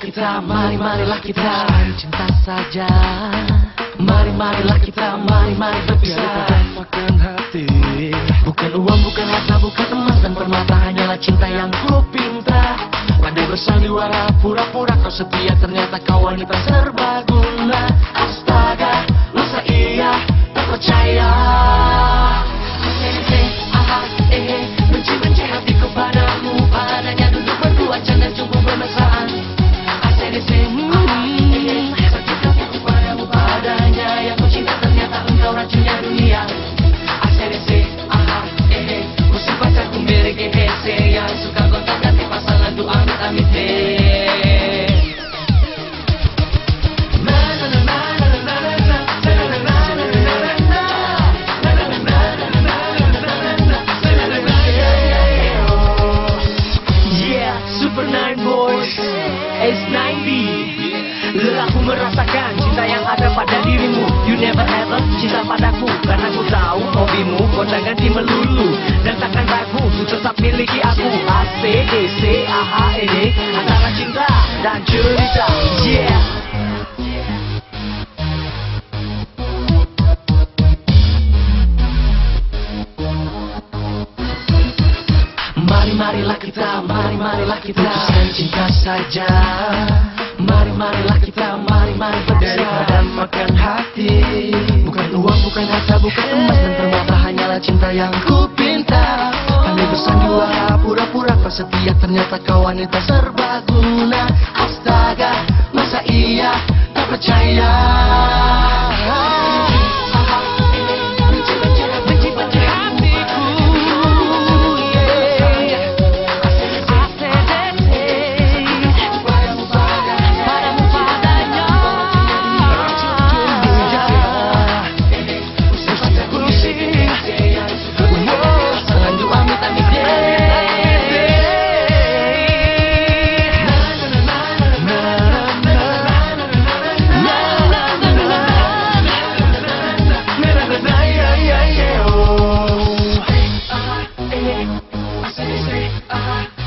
kita, mari marilah kita. Cinta saja. Mari marilah kita, mari mari berpisah. Hati. Bukan uang, bukan harta, bukan emas dan permata. Hanyalah cinta yang ku pinta. Pandai bersandiwara, pura-pura kau setia. Ternyata kau wanita serbaguna. Astaga, masa iya 9 Boys S9B Lelaku merasakan cinta yang ada pada dirimu. You never ever cinta padaku Karena ku tahu hobimu kau tak ganti melulu. Dan takkan ragu ku tetap miliki aku. A, C, D, C, A, H, E, D Antara cinta dan cerita. Marilah kita, mari marilah kita. Putuskan cinta saja. Mari marilah kita, mari mari daripada berpisah makan hati. Bukan uang, bukan harta, bukan emas. Dan permata Hanyalah cinta yang ku pinta. Pandai bersandiwara, pura-pura kau setia Ternyata kau wanita serbaguna. Astaga, masa iya tak percaya Sinister, uh-huh